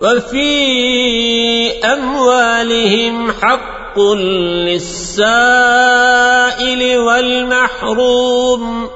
وفي أموالهم حق للسائل والمحروم.